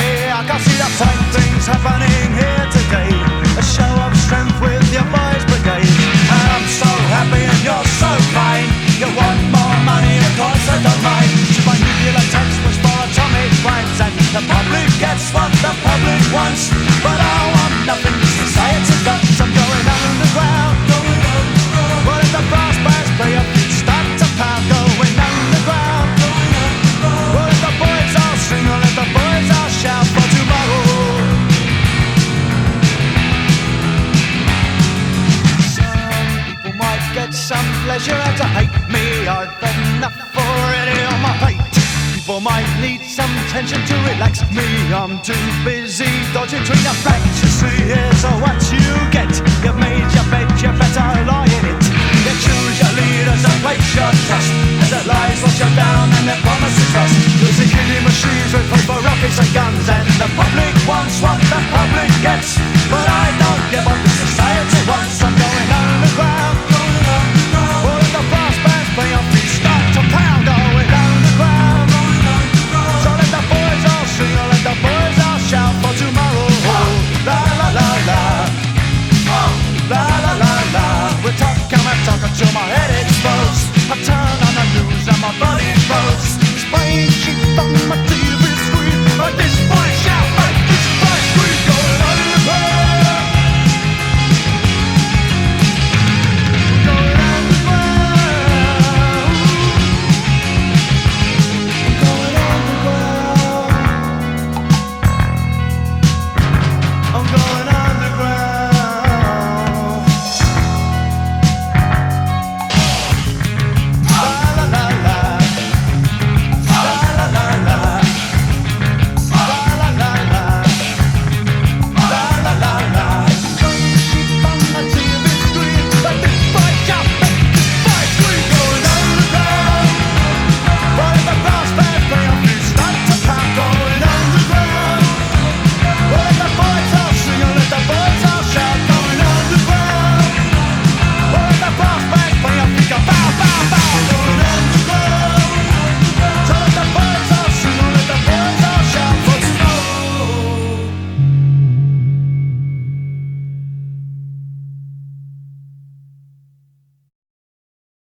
happy. I can see the same things happening here today. A show of strength with your boys' brigade. And I'm so happy and you're so fine. You want more money, of course I don't mind. Should my nuclear textbooks for atomic crimes and the public gets what the public wants. Pleasure to hate me. Had enough already on my plate. People might need some tension to relax me. I'm too busy dodging between the facts. You see, here's what you get. You've made your bed, you better lie in it. You choose your leaders and place your trust. As their lies wash you down and their promises rust. You're the killing machines with paper rockets and guns. And the public wants what the public gets. till my head explodes.